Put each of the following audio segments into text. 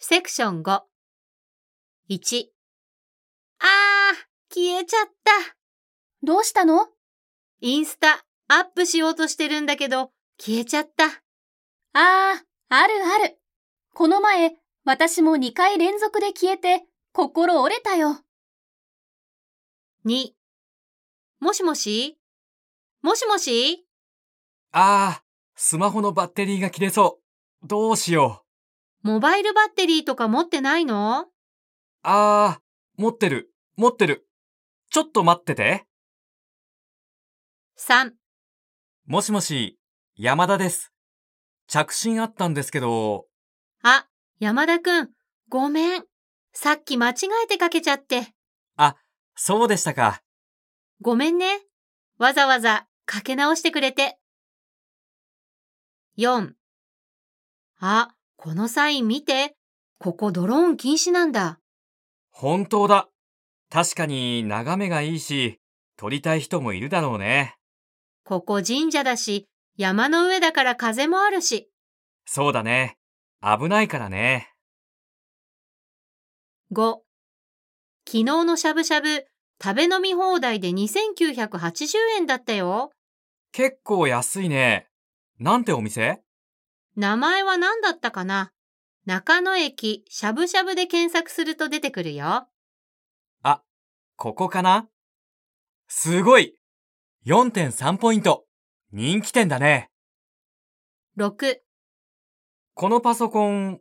セクション5。1。あー、消えちゃった。どうしたの？インスタアップしようとしてるんだけど、消えちゃった。あー、あるある。この前、私も2回連続で消えて、心折れたよ。2。もしもし？もしもし？あー、スマホのバッテリーが切れそう。どうしよう。モバイルバッテリーとか持ってないの？あー、持ってる、持ってる。ちょっと待ってて。3もしもし、山田です。着信あったんですけど。あ、山田くん、ごめん。さっき間違えてかけちゃって。あ、そうでしたか。ごめんね。わざわざかけ直してくれて。4あ、このサイン見て。ここドローン禁止なんだ。本当だ。確かに眺めがいいし、撮りたい人もいるだろうね。ここ神社だし、山の上だから風もあるし。そうだね。危ないからね。5. 昨日のしゃぶしゃぶ、食べ飲み放題で2980円だったよ。結構安いね。なんてお店？名前は何だったかな？中野駅しゃぶしゃぶで検索すると出てくるよ。あ、ここかな？すごい !4.3 ポイント人気店だね。6このパソコン、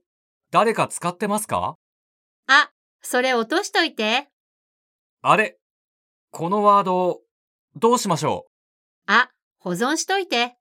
誰か使ってますか？あ、それ落としといて。あれこのワード、どうしましょう？あ、保存しといて。